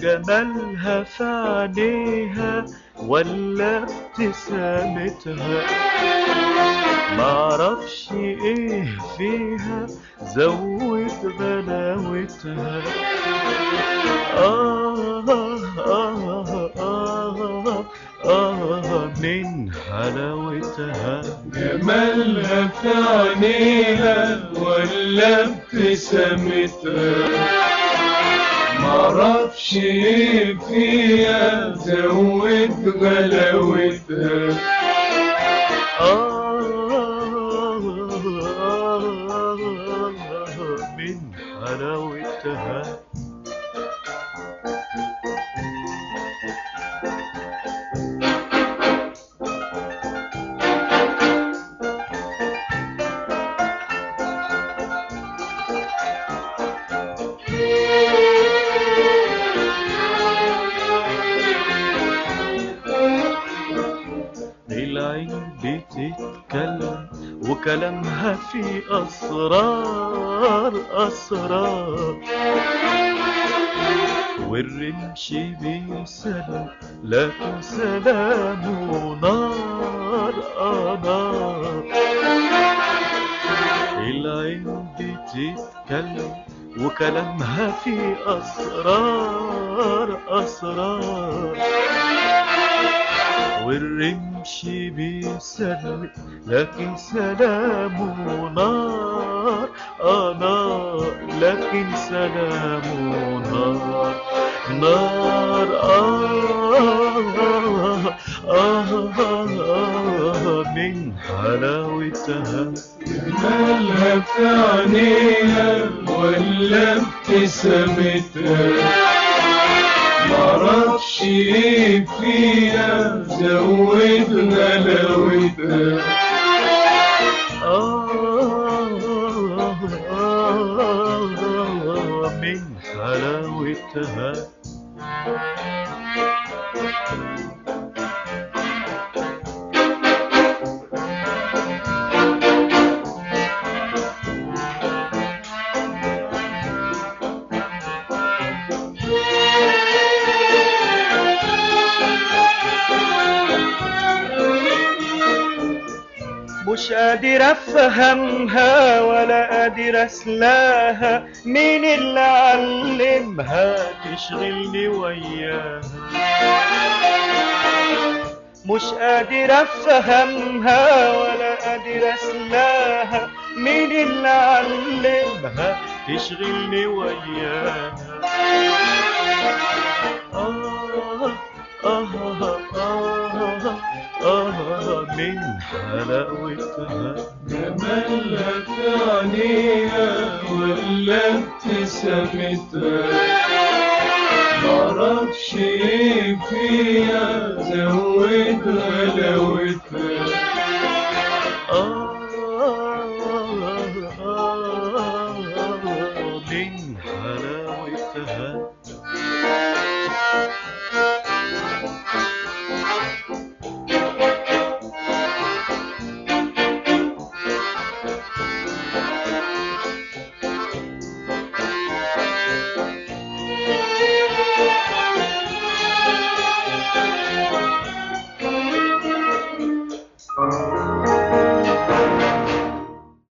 جمالها في عينيها ولا ابتسامتها معرفش إيه فيها زود غلاوتها آه آه آه آه من حلاوتها جمالها في عينيها ولا ابتسامتها معرفش فيها زود غلاوتها العين بتتكلم وكلامها في أسرار أسرار. والرمش بيسلم لكن سلامه نار نار العين بتتكلم وكلامها في أسرار أسرار. والرمش بيسلم لكن سلامه نار آه نار لكن سلامه نار نار آه آه آه من حلاوتها جمالها في عينيها ولا ابتسامتها معرفش إيه فيها زود غلاوتها آه آه من حلاوتها مش قادر أفهمها ولا قادر اسلاها مين اللي علمها؟ تشغلني وياها. مش قادر أفهمها ولا قادر اسلاها مين اللي علمها؟ تشغلني وياها. آه آه آه. من حلاوتها؟ جمالها في عينيها ولا ابتسامتها معرفش إيه فيها زود غلاوتها آه آه آه من حلاوتها